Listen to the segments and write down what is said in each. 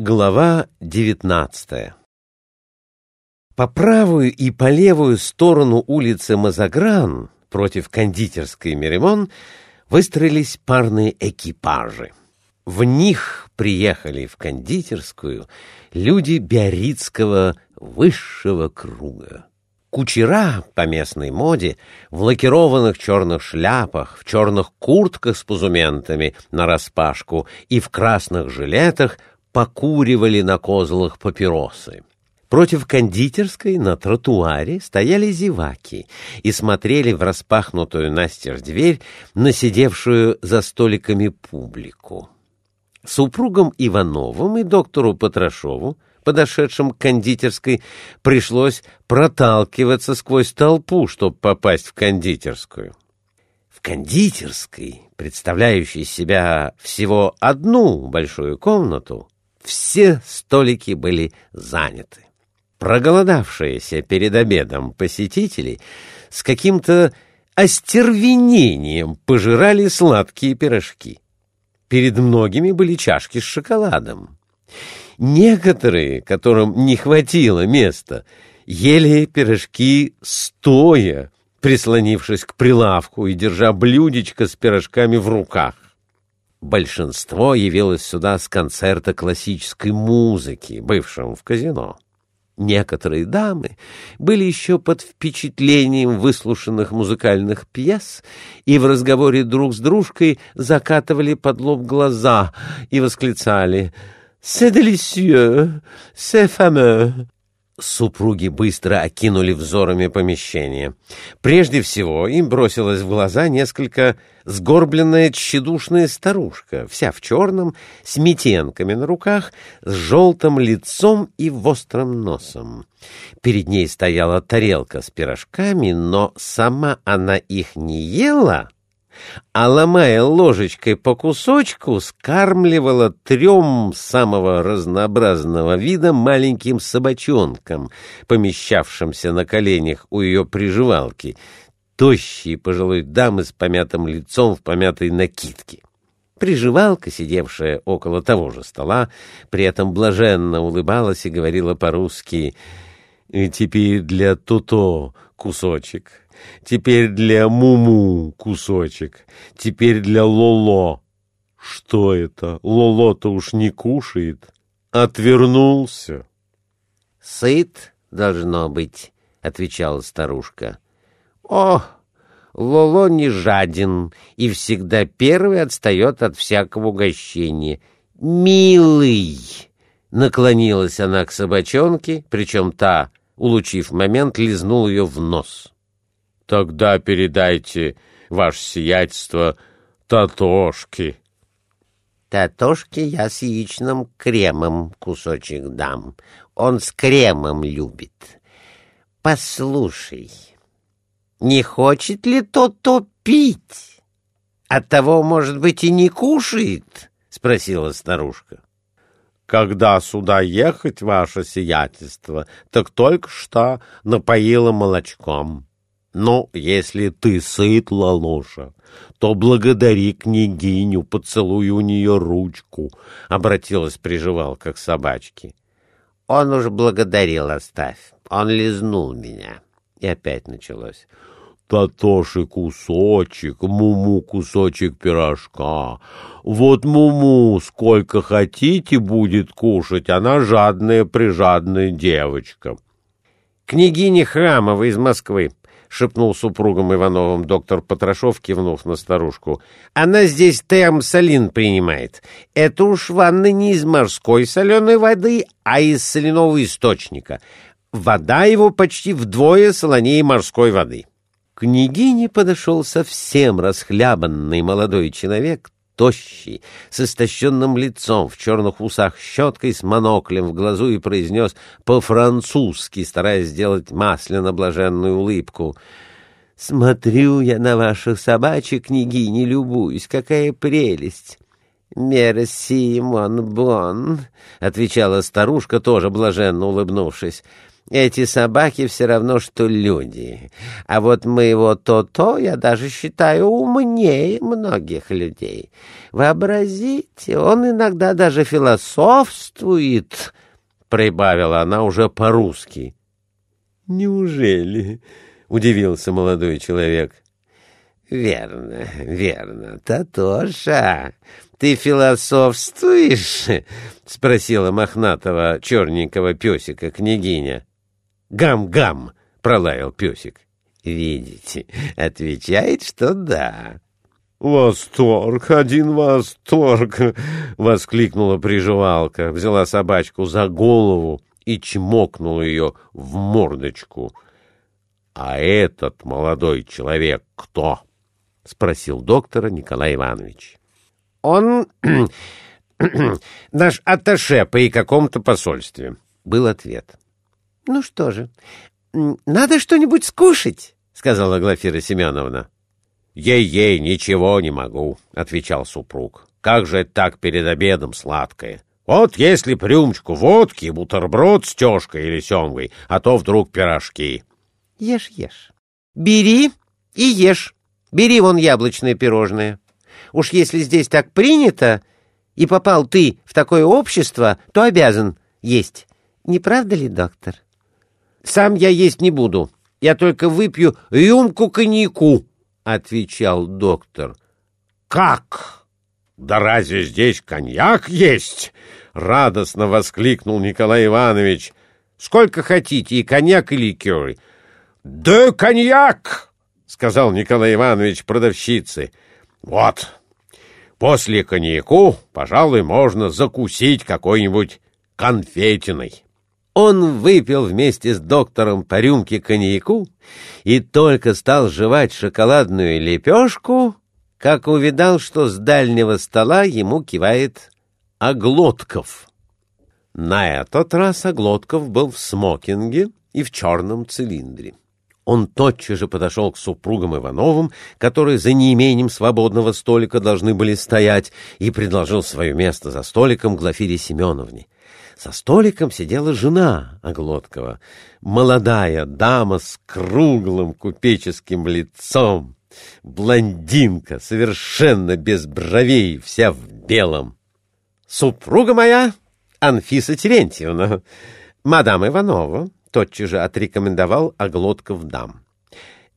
Глава девятнадцатая По правую и по левую сторону улицы Мазагран против кондитерской Меремон выстроились парные экипажи. В них приехали в кондитерскую люди биаррицкого высшего круга. Кучера по местной моде в лакированных черных шляпах, в черных куртках с пузументами нараспашку и в красных жилетах покуривали на козлах папиросы. Против кондитерской на тротуаре стояли зеваки и смотрели в распахнутую настежь дверь на сидевшую за столиками публику. Супругам Ивановым и доктору Потрошову, подошедшим к кондитерской, пришлось проталкиваться сквозь толпу, чтобы попасть в кондитерскую. В кондитерской, представляющей себя всего одну большую комнату, все столики были заняты. Проголодавшиеся перед обедом посетители с каким-то остервенением пожирали сладкие пирожки. Перед многими были чашки с шоколадом. Некоторые, которым не хватило места, ели пирожки стоя, прислонившись к прилавку и держа блюдечко с пирожками в руках. Большинство явилось сюда с концерта классической музыки, бывшего в казино. Некоторые дамы были еще под впечатлением выслушанных музыкальных пьес и в разговоре друг с дружкой закатывали под лоб глаза и восклицали «C'est délicieux! C'est fameux!» Супруги быстро окинули взорами помещение. Прежде всего им бросилась в глаза несколько сгорбленная тщедушная старушка, вся в черном, с метенками на руках, с желтым лицом и острым носом. Перед ней стояла тарелка с пирожками, но сама она их не ела, а, ломая ложечкой по кусочку, скармливала трем самого разнообразного вида маленьким собачонкам, помещавшимся на коленях у ее приживалки, тощей пожилой дамы с помятым лицом в помятой накидке. Приживалка, сидевшая около того же стола, при этом блаженно улыбалась и говорила по-русски «Теперь для Туто кусочек». Теперь для Муму кусочек. Теперь для Лоло. Что это? Лоло-то уж не кушает. Отвернулся. Сыт, должно быть, — отвечала старушка. О, Лоло не жаден и всегда первый отстает от всякого угощения. Милый! Наклонилась она к собачонке, причем та, улучив момент, лизнул ее в нос. Тогда передайте, ваше сиятельство, Татошки. Татошки я с яичным кремом кусочек дам. Он с кремом любит. Послушай, не хочет ли тот-то пить? Оттого, может быть, и не кушает? — спросила старушка. Когда сюда ехать, ваше сиятельство, так только что напоила молочком. Ну, если ты сыт, Лалоша, то благодари княгиню, поцелуй у нее ручку, — обратилась приживалка к собачке. Он уж благодарил, оставь. Он лизнул меня. И опять началось. Татоши кусочек, Муму кусочек пирожка. Вот Муму сколько хотите будет кушать, она жадная прижадная девочка. Княгиня Храмова из Москвы, — шепнул супругам Ивановым доктор Потрошов, кивнув на старушку. — Она здесь термсолин принимает. Это уж ванна не из морской соленой воды, а из соляного источника. Вода его почти вдвое солонее морской воды. К княгине подошел совсем расхлябанный молодой человек, тощий, с истощенным лицом, в черных усах щеткой, с моноклем в глазу и произнес по-французски, стараясь сделать масляно-блаженную улыбку. «Смотрю я на ваших собачек, не любуюсь, какая прелесть!» «Мерси, мон бон», — отвечала старушка, тоже блаженно улыбнувшись. Эти собаки все равно, что люди. А вот моего то-то я даже считаю умнее многих людей. Вообразите, он иногда даже философствует, — прибавила она уже по-русски. — Неужели? — удивился молодой человек. — Верно, верно, Татоша. Ты философствуешь? — спросила мохнатого черненького песика княгиня. Гам-гам! — пролаял песик. — Видите, отвечает, что да. — Восторг, один восторг! — воскликнула приживалка, взяла собачку за голову и чмокнула ее в мордочку. — А этот молодой человек кто? — спросил доктора Николай Иванович. — Он наш атташе при каком-то посольстве, — был ответ. — ну что же, надо что-нибудь скушать, сказала Глафира Семеновна. Ей-ей, ничего не могу, отвечал супруг. Как же это так перед обедом сладкое? Вот если б рюмочку водки, бутерброд с тёшкой или семгой, а то вдруг пирожки. Ешь, ешь. Бери и ешь. Бери вон яблочное пирожное. Уж если здесь так принято, и попал ты в такое общество, то обязан есть. Не правда ли, доктор? — сам я есть не буду. Я только выпью рюмку коньяку, — отвечал доктор. — Как? Да разве здесь коньяк есть? — радостно воскликнул Николай Иванович. — Сколько хотите, и коньяк, и ликеры. — Да коньяк! — сказал Николай Иванович продавщице. — Вот, после коньяку, пожалуй, можно закусить какой-нибудь конфетиной. Он выпил вместе с доктором по рюмке коньяку и только стал жевать шоколадную лепешку, как увидал, что с дальнего стола ему кивает Оглотков. На этот раз Оглотков был в смокинге и в черном цилиндре. Он тотчас же подошел к супругам Ивановым, которые за неимением свободного столика должны были стоять, и предложил свое место за столиком Глафире Семеновне. За столиком сидела жена Оглоткова, молодая дама с круглым купеческим лицом, блондинка, совершенно без бровей, вся в белом. «Супруга моя Анфиса Терентьевна, мадам Иванова», тотчас же отрекомендовал Оглотков дам.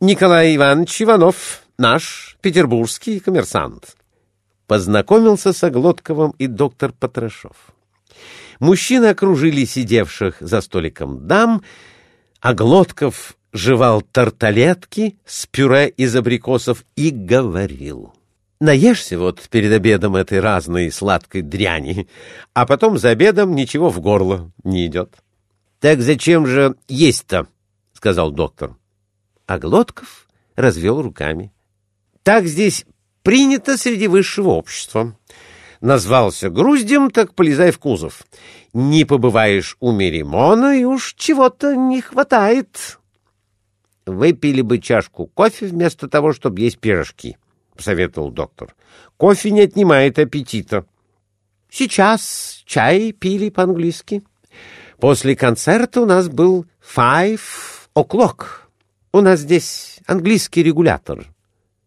«Николай Иванович Иванов, наш петербургский коммерсант». Познакомился с Оглотковым и доктор Потрошов. Мужчины окружили сидевших за столиком дам, а Глотков жевал тарталетки с пюре из абрикосов и говорил. Наешься вот перед обедом этой разной сладкой дряни, а потом за обедом ничего в горло не идет. — Так зачем же есть-то? — сказал доктор. А Глотков развел руками. — Так здесь принято среди высшего общества. Назвался груздем, так полезай в кузов. Не побываешь у Меримона, и уж чего-то не хватает. Выпили бы чашку кофе вместо того, чтобы есть пирожки, — посоветовал доктор. Кофе не отнимает аппетита. Сейчас чай пили по-английски. После концерта у нас был five o'clock. У нас здесь английский регулятор.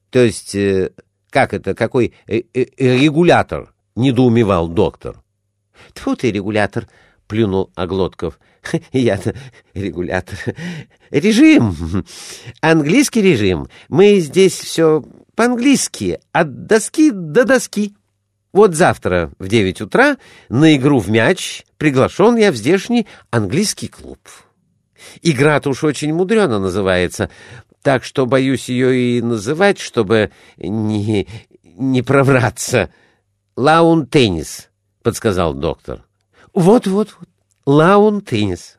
То есть, э, как это, какой э, э, регулятор? Недоумевал доктор. — Тьфу ты, регулятор! — плюнул Оглотков. — Я-то регулятор. Режим! Английский режим. Мы здесь все по-английски, от доски до доски. Вот завтра в девять утра на игру в мяч приглашен я в здешний английский клуб. Игра-то уж очень мудрено называется, так что боюсь ее и называть, чтобы не, не провраться. «Лаун-теннис», — подсказал доктор. «Вот-вот-вот, лаун-теннис.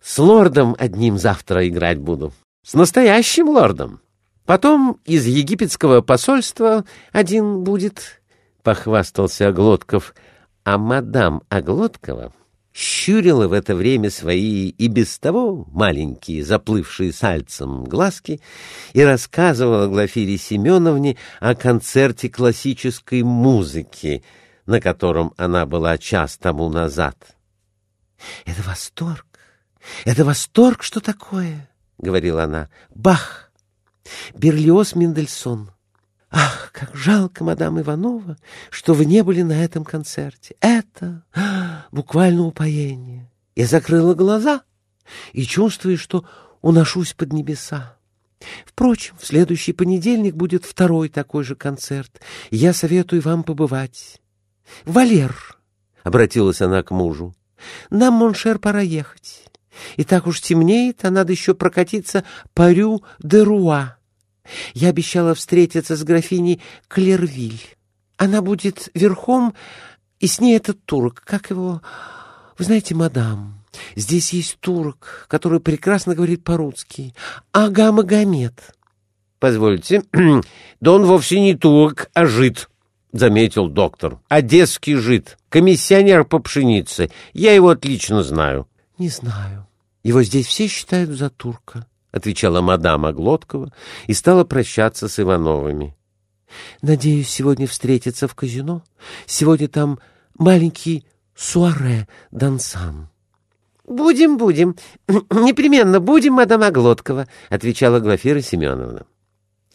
С лордом одним завтра играть буду. С настоящим лордом. Потом из египетского посольства один будет», — похвастался Оглотков. А мадам Оглоткова щурила в это время свои и без того маленькие, заплывшие сальцем глазки, и рассказывала Глафире Семеновне о концерте классической музыки, на котором она была час тому назад. — Это восторг! Это восторг, что такое, — говорила она. Бах! Берлиоз Мендельсон. Ах, как жалко, мадам Иванова, что вы не были на этом концерте. Это а, буквально упоение. Я закрыла глаза и чувствую, что уношусь под небеса. Впрочем, в следующий понедельник будет второй такой же концерт, я советую вам побывать. «Валер», — обратилась она к мужу, — «нам, mon cher, пора ехать. И так уж темнеет, а надо еще прокатиться по Рю-де-Руа. Я обещала встретиться с графиней Клервиль. Она будет верхом, и с ней этот турок, как его... Вы знаете, мадам, здесь есть турок, который прекрасно говорит по-русски. Ага Магомед. Позвольте, да он вовсе не турок, а жид, — заметил доктор. Одесский жид, комиссионер по пшенице. Я его отлично знаю. — Не знаю. Его здесь все считают за турка, — отвечала мадам Оглоткова и стала прощаться с Ивановыми. — Надеюсь, сегодня встретиться в казино. Сегодня там маленький суаре дансан. — Будем, будем. Непременно будем, мадам Оглоткова, — отвечала Глафира Семеновна.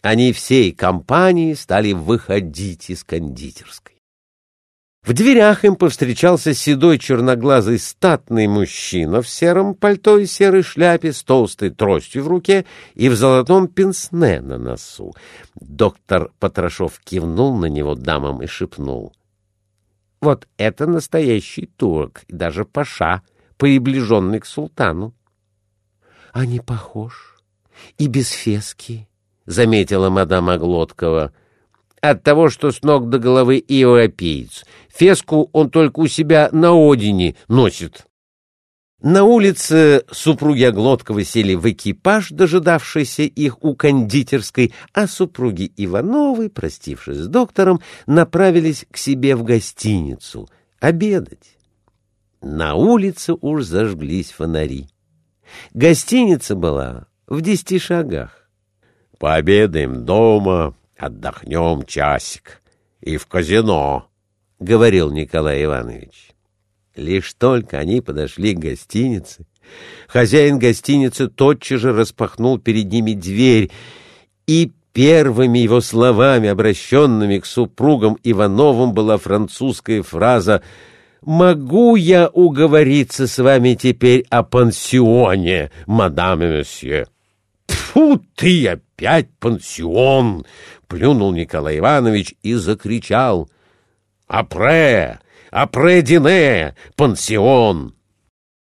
Они всей компанией стали выходить из кондитерской. В дверях им повстречался седой черноглазый статный мужчина в сером пальто и серой шляпе с толстой тростью в руке и в золотом пенсне на носу. Доктор Потрошов кивнул на него дамам и шепнул. — Вот это настоящий турок, и даже паша, приближенный к султану. — А не похож? И без фески, — заметила мадам Оглоткова. — от того, что с ног до головы европеец. Феску он только у себя на Одине носит. На улице супруги Оглотковы сели в экипаж, дожидавшийся их у кондитерской, а супруги Ивановы, простившись с доктором, направились к себе в гостиницу обедать. На улице уж зажглись фонари. Гостиница была в десяти шагах. «Пообедаем дома, Отдохнем часик и в казино, — говорил Николай Иванович. Лишь только они подошли к гостинице, хозяин гостиницы тотчас же распахнул перед ними дверь, и первыми его словами, обращенными к супругам Ивановым, была французская фраза «Могу я уговориться с вами теперь о пансионе, мадам и месье?» «Фу ты, опять пансион!» — плюнул Николай Иванович и закричал. «Апре! Апре Дине! Пансион!»